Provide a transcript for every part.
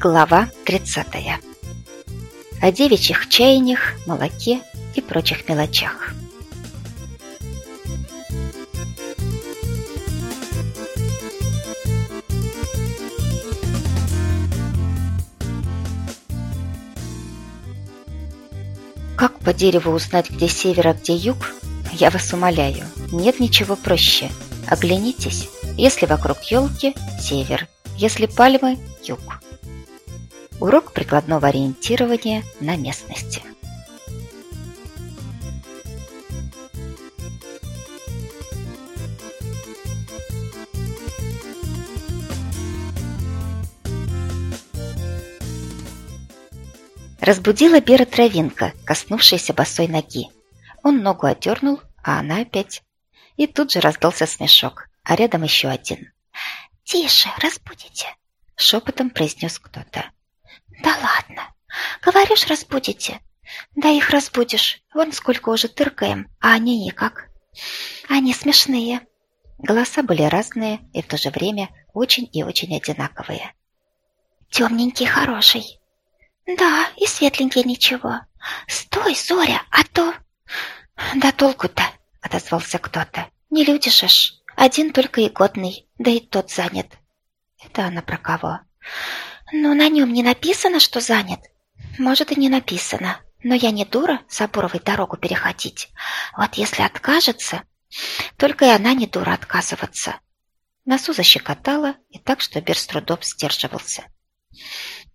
Глава 30. О девичьих чаяниях, молоке и прочих мелочах. Как по дереву узнать, где север, а где юг? Я вас умоляю, нет ничего проще. Оглянитесь, если вокруг елки – север, если пальмы – юг. Урок прикладного ориентирования на местности. Разбудила Бера травинка, коснувшаяся босой ноги. Он ногу отдернул, а она опять. И тут же раздался смешок, а рядом еще один. «Тише, разбудите!» — шепотом произнес кто-то. «Да ладно. Говоришь, разбудите. Да их разбудишь. Вон сколько уже тыркаем, а они никак. Они смешные». Голоса были разные и в то же время очень и очень одинаковые. «Темненький хороший». «Да, и светленький ничего. Стой, Зоря, а то...» «Да толку-то», — отозвался кто-то. «Не люди же ж. Один только и годный, да и тот занят». «Это она про кого?» «Но на нем не написано, что занят?» «Может, и не написано. Но я не дура Сабуровой дорогу переходить. Вот если откажется, только и она не дура отказываться». Носу защекотала, и так, что Бер с трудом сдерживался.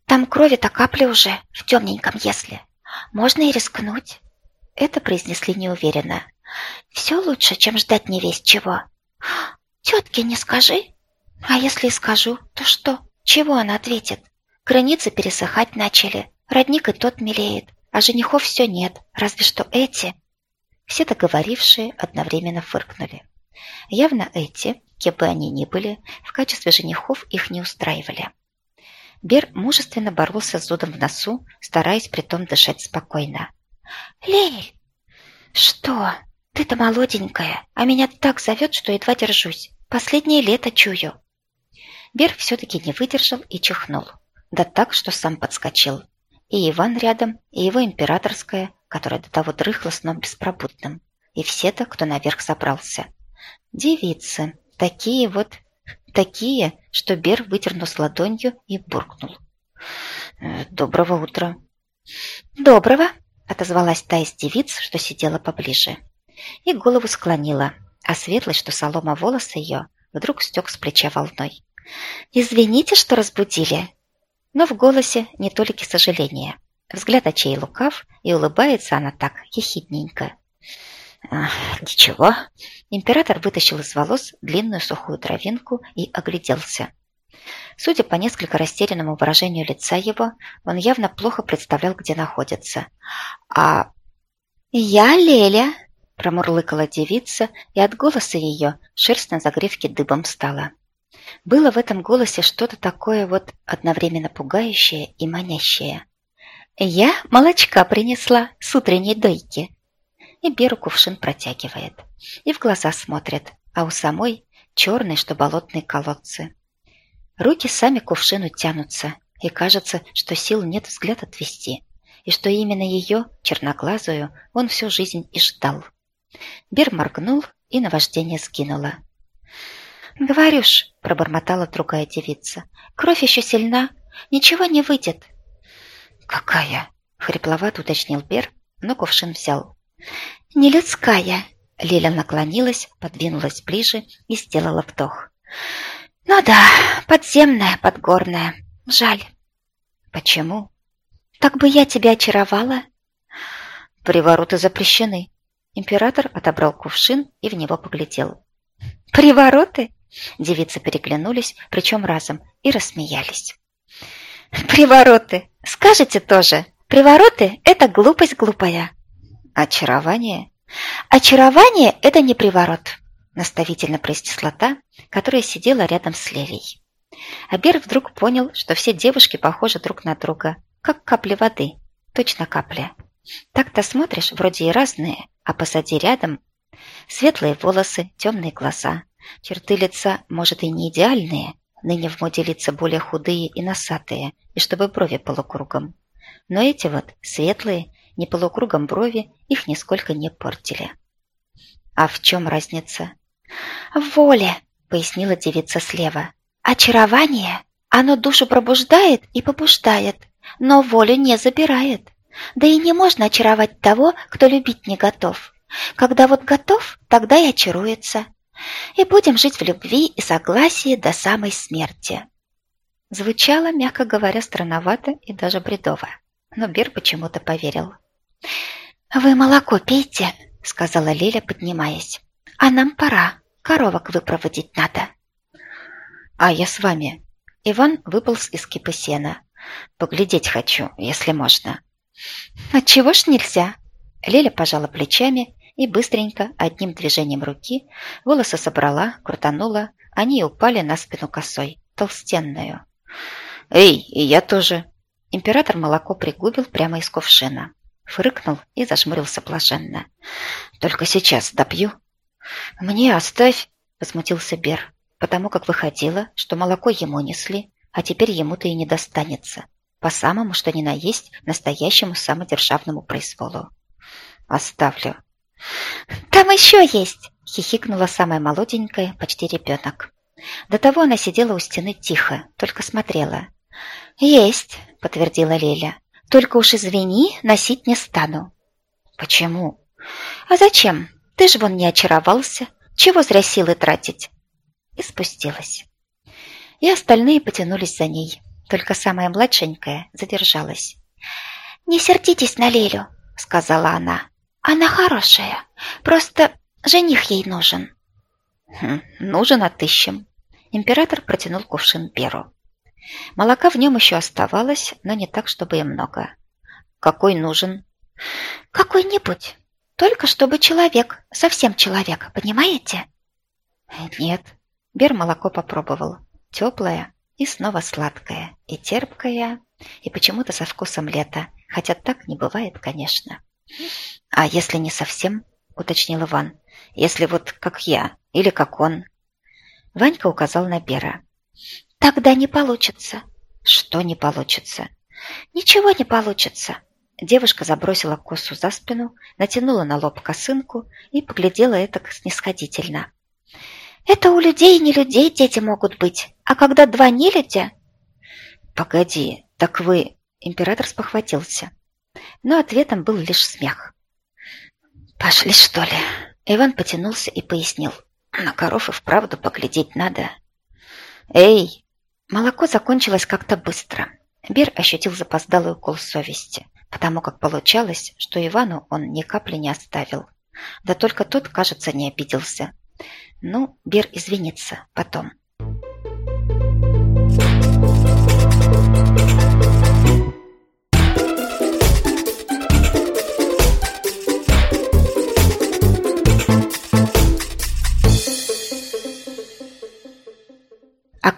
«Там крови-то капли уже, в темненьком если. Можно и рискнуть». Это произнесли неуверенно. «Все лучше, чем ждать не весь чего». «Тетке не скажи». «А если скажу, то что?» Чего она ответит? Границы пересыхать начали, родник и тот мелеет, а женихов все нет, разве что эти. Все договорившие одновременно фыркнули. Явно эти, кем бы они ни были, в качестве женихов их не устраивали. Бер мужественно боролся с зудом в носу, стараясь притом дышать спокойно. «Лель!» «Что? Ты-то молоденькая, а меня так зовет, что едва держусь. Последнее лето чую. Бер все-таки не выдержал и чихнул. Да так, что сам подскочил. И Иван рядом, и его императорская, которая до того дрыхла сном беспробудным. И все-то, кто наверх собрался. Девицы, такие вот, такие, что Бер вытер нос ладонью и буркнул. «Э, «Доброго утра». «Доброго», — отозвалась та из девиц, что сидела поближе. И голову склонила, а светлый, что солома волосы ее, вдруг стек с плеча волной. «Извините, что разбудили». Но в голосе не только сожаления. Взгляд очей лукав, и улыбается она так, ехидненько. «Ничего». Император вытащил из волос длинную сухую травинку и огляделся. Судя по несколько растерянному выражению лица его, он явно плохо представлял, где находится. «А я Леля!» – промурлыкала девица, и от голоса ее шерсть на загривке дыбом стала. Было в этом голосе что-то такое вот одновременно пугающее и манящее. «Я молочка принесла с утренней дойки». И Беру кувшин протягивает. И в глаза смотрит, а у самой черные, что болотные колодцы. Руки сами к кувшину тянутся, и кажется, что сил нет взгляд отвести, и что именно ее, черноглазую, он всю жизнь и ждал. Бер моргнул, и наваждение скинуло. «Говоришь», — пробормотала другая девица, — «кровь еще сильна, ничего не выйдет». «Какая?» — хрипловато уточнил Бер, но кувшин взял. «Не людская», — Лиля наклонилась, подвинулась ближе и сделала вдох. «Ну да, подземная, подгорная. Жаль». «Почему?» «Так бы я тебя очаровала». «Привороты запрещены». Император отобрал кувшин и в него поглядел. «Привороты?» Девицы переглянулись, причем разом, и рассмеялись. «Привороты! Скажете тоже! Привороты – это глупость глупая!» «Очарование?» «Очарование – это не приворот!» – наставительно произнесла та, которая сидела рядом с Лелей. Абер вдруг понял, что все девушки похожи друг на друга, как капли воды, точно капля. Так-то смотришь, вроде и разные, а посади рядом – светлые волосы, темные глаза, Черты лица, может, и не идеальные, ныне в моде лица более худые и носатые, и чтобы брови полукругом. Но эти вот, светлые, не полукругом брови, их нисколько не портили. «А в чем разница?» «В воле», — пояснила девица слева. «Очарование, оно душу пробуждает и побуждает, но волю не забирает. Да и не можно очаровать того, кто любить не готов. Когда вот готов, тогда и очаруется. И будем жить в любви и согласии до самой смерти». Звучало, мягко говоря, странновато и даже бредово, но Бер почему-то поверил. «Вы молоко пейте», — сказала Лиля, поднимаясь. «А нам пора. Коровок выпроводить надо». «А я с вами». Иван выполз из кипы сена. «Поглядеть хочу, если можно». «Отчего ж нельзя?» Лиля пожала плечами и быстренько, одним движением руки, волосы собрала, крутанула, они упали на спину косой, толстенную. «Эй, и я тоже!» Император молоко пригубил прямо из кувшина. Фрыкнул и зажмурился блаженно. «Только сейчас допью». «Мне оставь!» — возмутился Бер, потому как выходило, что молоко ему несли, а теперь ему-то и не достанется. По самому, что ни на есть, настоящему самодержавному произволу. «Оставлю». «Там еще есть!» — хихикнула самая молоденькая, почти ребенок. До того она сидела у стены тихо, только смотрела. «Есть!» — подтвердила Леля. Только уж извини, носить не стану. Почему? А зачем? Ты ж вон не очаровался. Чего зря силы тратить? И спустилась. И остальные потянулись за ней. Только самая младшенькая задержалась. «Не сердитесь на Лелю», — сказала она. «Она хорошая. Просто жених ей нужен». «Хм, «Нужен, отыщем». Император протянул кувшин Беру. Молока в нем еще оставалось, но не так, чтобы и много. Какой нужен? Какой-нибудь. Только чтобы человек, совсем человек, понимаете? Нет. Бер молоко попробовал. Теплое и снова сладкое, и терпкое, и почему-то со вкусом лета, хотя так не бывает, конечно. А если не совсем, уточнил Иван, если вот как я или как он? Ванька указал на Бера. Тогда не получится. Что не получится? Ничего не получится. Девушка забросила косу за спину, натянула на лоб косынку и поглядела это снисходительно. «Это у людей не людей дети могут быть, а когда два не люди...» «Погоди, так вы...» Император спохватился. Но ответом был лишь смех. «Пошли, что ли?» Иван потянулся и пояснил. «На коров и вправду поглядеть надо». «Эй, Молоко закончилось как-то быстро. Бир ощутил запоздалый укол совести, потому как получалось, что Ивану он ни капли не оставил. Да только тот, кажется, не обиделся. Ну, Бир извинится потом.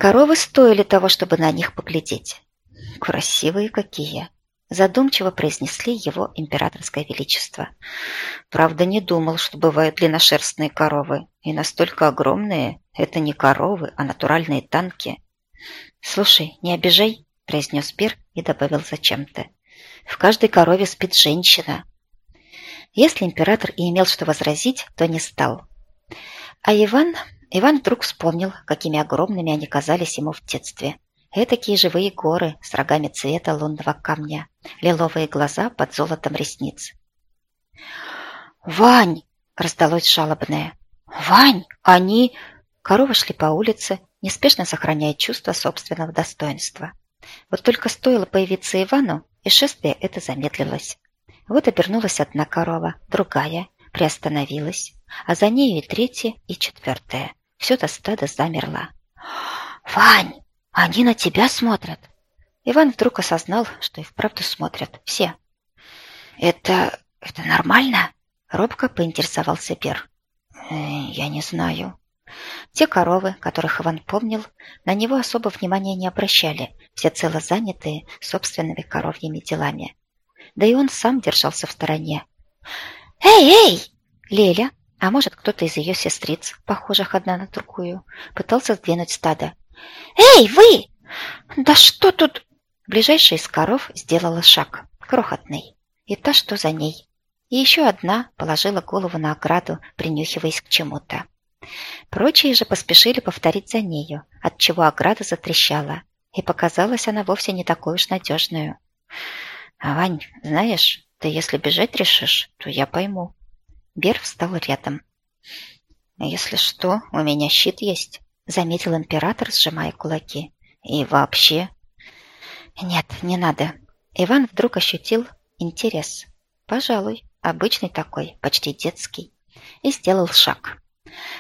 Коровы стоили того, чтобы на них поглядеть. Красивые какие! Задумчиво произнесли его императорское величество. Правда, не думал, что бывают длинношерстные коровы. И настолько огромные – это не коровы, а натуральные танки. «Слушай, не обижай», – произнес Бир и добавил зачем-то. «В каждой корове спит женщина». Если император и имел что возразить, то не стал. А Иван Иван вдруг вспомнил, какими огромными они казались ему в детстве. Этакие живые горы с рогами цвета лунного камня, лиловые глаза под золотом ресниц. «Вань!» — раздалось жалобное. «Вань! Они...» Коровы шли по улице, неспешно сохраняя чувство собственного достоинства. Вот только стоило появиться Ивану, и шествие это замедлилось. Вот обернулась одна корова, другая, приостановилась, а за нею и третья, и четвертая. Все это стадо замерло. «Вань, они на тебя смотрят!» Иван вдруг осознал, что и вправду смотрят. Все. «Это... это нормально?» Робко поинтересовался Бер. «Э, «Я не знаю». Те коровы, которых Иван помнил, на него особо внимания не обращали, все цело занятые собственными коровьими делами. Да и он сам держался в стороне. «Эй, эй!» Леля, а может, кто-то из ее сестриц, похожих одна на другую, пытался сдвинуть стадо. «Эй, вы! Да что тут?» Ближайшая из коров сделала шаг, крохотный, и та, что за ней. И еще одна положила голову на ограду, принюхиваясь к чему-то. Прочие же поспешили повторить за нею, отчего ограда затрещала, и показалась она вовсе не такой уж надежную. «А, Вань, знаешь, ты если бежать решишь, то я пойму». Бер встал рядом. «Если что, у меня щит есть», — заметил император, сжимая кулаки. «И вообще...» «Нет, не надо». Иван вдруг ощутил интерес. Пожалуй, обычный такой, почти детский. И сделал шаг.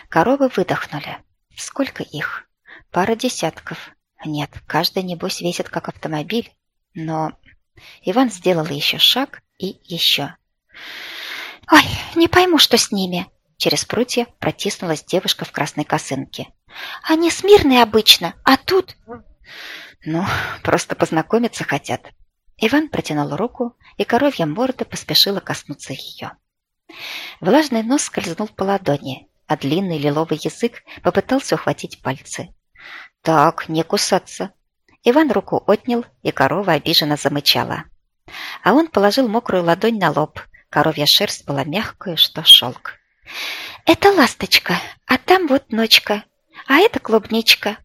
Коровы выдохнули. Сколько их? Пара десятков. Нет, каждый, небось, весит как автомобиль. Но Иван сделал еще шаг и еще. «Ой, не пойму, что с ними!» Через прутья протиснулась девушка в красной косынке. «Они смирные обычно, а тут...» «Ну, просто познакомиться хотят». Иван протянул руку, и коровья морда поспешила коснуться ее. Влажный нос скользнул по ладони, а длинный лиловый язык попытался ухватить пальцы. «Так, не кусаться!» Иван руку отнял, и корова обиженно замычала. А он положил мокрую ладонь на лоб. Коровья шерсть была мягкая, что шелк. «Это ласточка, а там вот ночка, а это клубничка».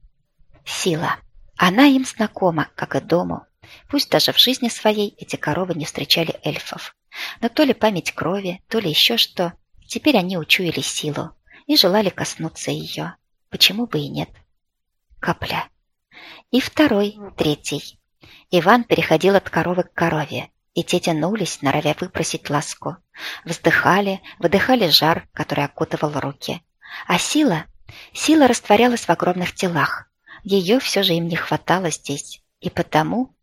Сила. Она им знакома, как и дому. Пусть даже в жизни своей эти коровы не встречали эльфов. Но то ли память крови, то ли еще что, теперь они учуяли силу и желали коснуться ее. Почему бы и нет? Капля. И второй, третий. Иван переходил от коровы к корове, и те тянулись, норовя выпросить ласку. Вздыхали, выдыхали жар, который окутывал руки. А сила? Сила растворялась в огромных телах. Ее все же им не хватало здесь. И потому...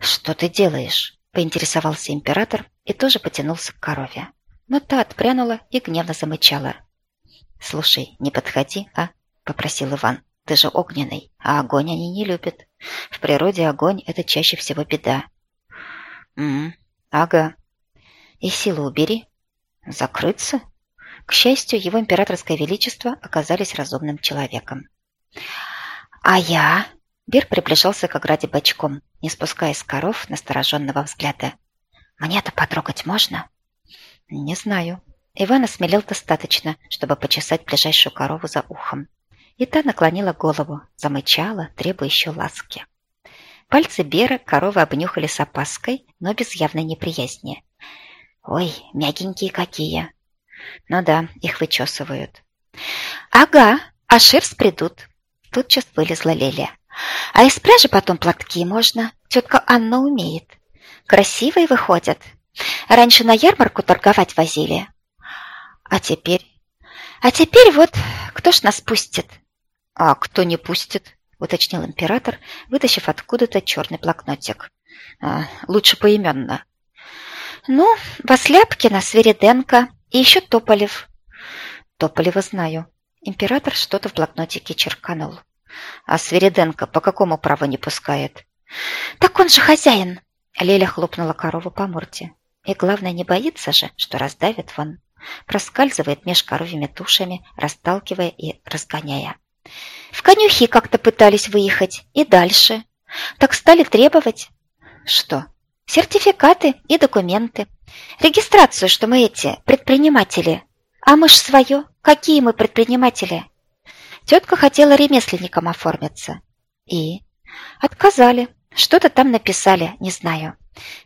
«Что ты делаешь?» – поинтересовался император и тоже потянулся к корове. Но та отпрянула и гневно замычала. «Слушай, не подходи, а?» – попросил Иван. «Ты же огненный, а огонь они не любят. В природе огонь – это чаще всего беда». «М -м, ага. И силу убери». «Закрыться?» К счастью, его императорское величество оказались разумным человеком. «А я?» Бир приближался к ограде бочком, не спуская с коров настороженного взгляда. «Мне-то потрогать можно?» «Не знаю». Иван осмелел достаточно, чтобы почесать ближайшую корову за ухом. И та наклонила голову, замычала, требуя еще ласки. Пальцы Бера коровы обнюхали с опаской, но без явной неприязни. «Ой, мягенькие какие!» «Ну да, их вычесывают». «Ага, а шерсть придут». Тут сейчас вылезла Лелия. А из пряжи потом платки можно. Тетка Анна умеет. Красивые выходят. Раньше на ярмарку торговать возили. А теперь? А теперь вот кто ж нас пустит? А кто не пустит? Уточнил император, вытащив откуда-то черный блокнотик. А, лучше поименно. Ну, Восляпкина, Свириденко и еще Тополев. Тополева знаю. Император что-то в блокнотике черканул. А Свириденко по какому праву не пускает? Так он же хозяин. Леля хлопнула корову по морде. И главное, не боится же, что раздавит вон. Проскальзывает меж коровьими тушами, расталкивая и разгоняя. В конюхи как-то пытались выехать. И дальше. Так стали требовать. Что? Сертификаты и документы. Регистрацию, что мы эти, предприниматели. А мы ж свое. Какие мы предприниматели? Тетка хотела ремесленником оформиться. И? Отказали. Что-то там написали, не знаю.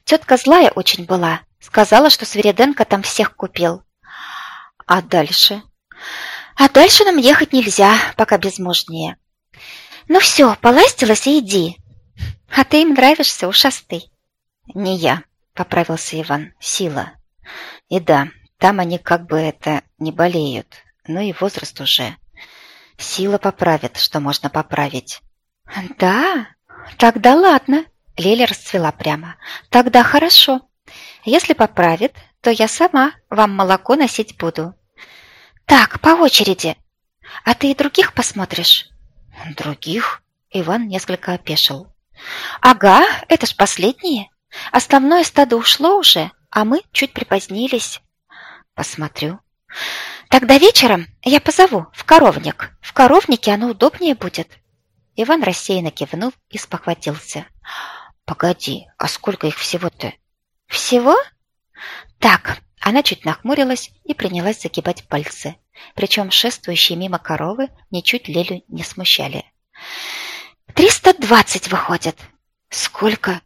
Тетка злая очень была. Сказала, что Свириденко там всех купил. А дальше? А дальше нам ехать нельзя, пока безмужнее. Ну все, поластилась и иди. А ты им нравишься, ушастый. Не я, поправился Иван, сила. И да, там они как бы это не болеют, но и возраст уже. Сила поправит, что можно поправить. Да? Тогда ладно. Леля расцвела прямо. Тогда хорошо. Если поправит, то я сама вам молоко носить буду. Так, по очереди. А ты и других посмотришь? Других? Иван несколько опешил. Ага, это ж последние. Основное стадо ушло уже, а мы чуть припозднились. Посмотрю. Тогда вечером я позову в коровник. В коровнике оно удобнее будет. Иван рассеянно кивнул и спохватился. «Погоди, а сколько их всего-то?» «Всего?» «Так». Она чуть нахмурилась и принялась загибать пальцы. Причем шествующие мимо коровы ничуть Лелю не смущали. «Триста двадцать выходит». «Сколько?»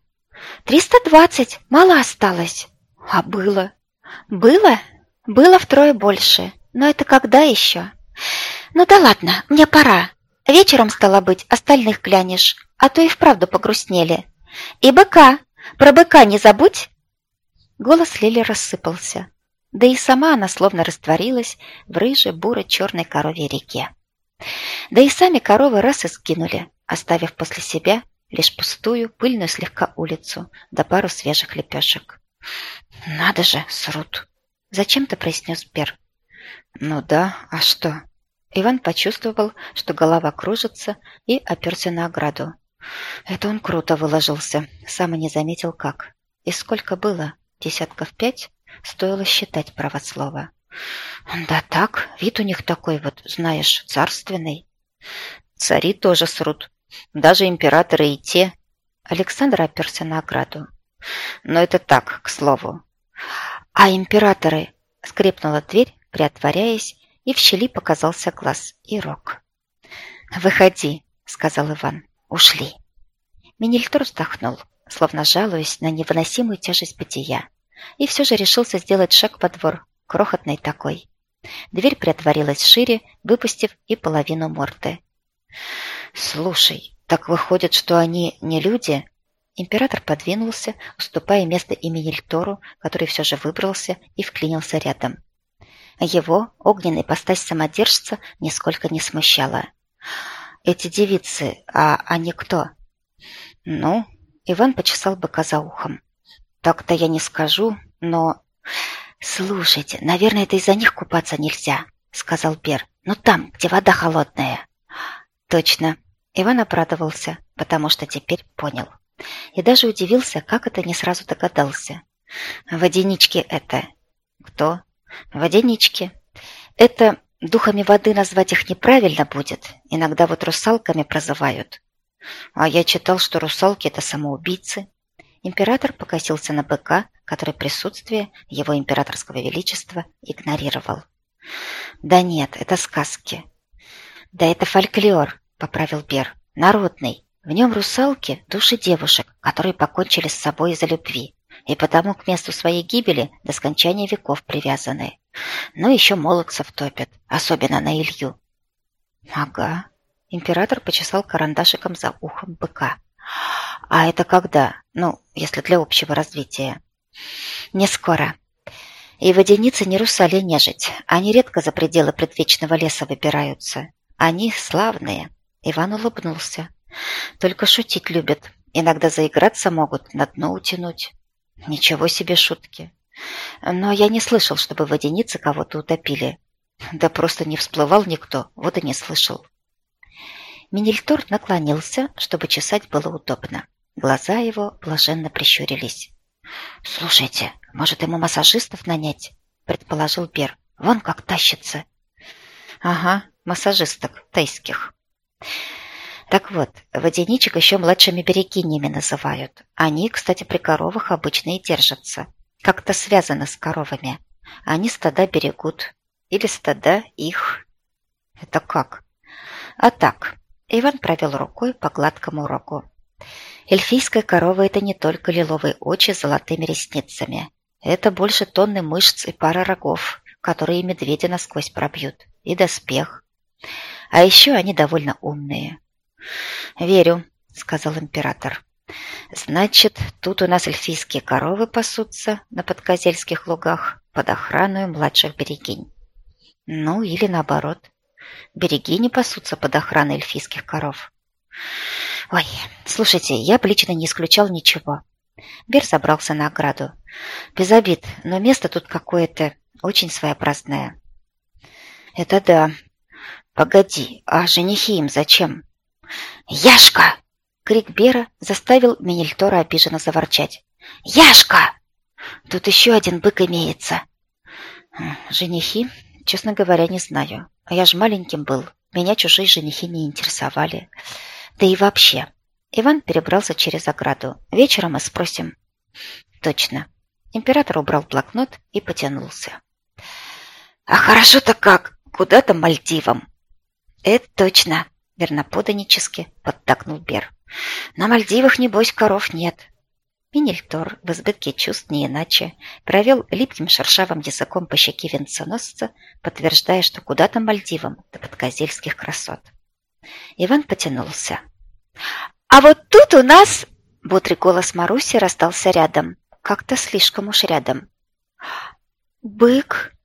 «Триста двадцать. Мало осталось». «А было?» «Было? Было втрое больше. Но это когда еще?» «Ну да ладно, мне пора. Вечером, стало быть, остальных глянешь, а то и вправду погрустнели. И быка! Про быка не забудь!» Голос Лили рассыпался. Да и сама она словно растворилась в рыжей, буро-черной коровьей реке. Да и сами коровы раз и скинули, оставив после себя лишь пустую, пыльную слегка улицу да пару свежих лепешек. «Надо же, срут!» — зачем-то произнес Пер. «Ну да, а что?» Иван почувствовал, что голова кружится, и оперся на ограду. Это он круто выложился, сам и не заметил как. И сколько было? Десятков пять? Стоило считать правослово. Да так, вид у них такой вот, знаешь, царственный. Цари тоже срут. Даже императоры и те. Александр оперся на ограду. Но это так, к слову. А императоры... Скрипнула дверь, приотворяясь, и в щели показался глаз и рог. «Выходи», — сказал Иван. «Ушли». Минильтор вздохнул, словно жалуясь на невыносимую тяжесть бытия, и все же решился сделать шаг по двор, крохотный такой. Дверь приотворилась шире, выпустив и половину морды. «Слушай, так выходит, что они не люди?» Император подвинулся, уступая место имени Льтору, который все же выбрался и вклинился рядом. Его огненный постась самодержца нисколько не смущала. «Эти девицы, а они кто?» «Ну?» Иван почесал быка за ухом. «Так-то я не скажу, но...» «Слушайте, наверное, это из-за них купаться нельзя», — сказал Бер. «Ну там, где вода холодная». «Точно». Иван обрадовался, потому что теперь понял. И даже удивился, как это не сразу догадался. «Водянички это...» «Кто?» Водянички. Это духами воды назвать их неправильно будет. Иногда вот русалками прозывают. А я читал, что русалки – это самоубийцы. Император покосился на быка, который присутствие его императорского величества игнорировал. «Да нет, это сказки». «Да это фольклор», – поправил Бер. «Народный. В нем русалки – души девушек, которые покончили с собой из-за любви и потому к месту своей гибели до скончания веков привязаны. Но еще молодцев топят, особенно на Илью. Ага. Император почесал карандашиком за ухом быка. А это когда? Ну, если для общего развития. Не скоро. И водяницы не русали нежить. Они редко за пределы предвечного леса выбираются. Они славные. Иван улыбнулся. Только шутить любят. Иногда заиграться могут, на дно утянуть. Ничего себе шутки. Но я не слышал, чтобы водяницы кого-то утопили. Да просто не всплывал никто, вот и не слышал. Минильтор наклонился, чтобы чесать было удобно. Глаза его блаженно прищурились. «Слушайте, может, ему массажистов нанять?» – предположил Бер. «Вон как тащится». «Ага, массажисток тайских». Так вот, водяничек еще младшими берегинями называют. Они, кстати, при коровах обычно и держатся. Как-то связано с коровами. Они стада берегут. Или стада их. Это как? А так. Иван провел рукой по гладкому рогу. Эльфийская корова – это не только лиловые очи с золотыми ресницами. Это больше тонны мышц и пара рогов, которые медведя насквозь пробьют. И доспех. А еще они довольно умные. «Верю», — сказал император. «Значит, тут у нас эльфийские коровы пасутся на подкозельских лугах под охраной младших берегинь. Ну, или наоборот. Берегини пасутся под охраной эльфийских коров. Ой, слушайте, я бы лично не исключал ничего. Бер забрался на ограду. Без обид, но место тут какое-то очень своеобразное. Это да. Погоди, а женихи им зачем? «Яшка!» Крик Бера заставил Минильтора обиженно заворчать. «Яшка! Тут еще один бык имеется!» «Женихи? Честно говоря, не знаю. Я же маленьким был. Меня чужие женихи не интересовали. Да и вообще. Иван перебрался через ограду. Вечером мы спросим. Точно. Император убрал блокнот и потянулся. А хорошо-то как? Куда-то Мальдивам. Это точно. Верноподанически подтакнул Бер. На Мальдивах, небось, коров нет. Минельтор в избытке чувств не иначе провел липким шершавым языком по щеке венценосца, подтверждая, что куда-то Мальдивам до подкозельских красот. Иван потянулся. «А вот тут у нас...» Бодрый голос Маруси раздался рядом. Как-то слишком уж рядом. «Бык!»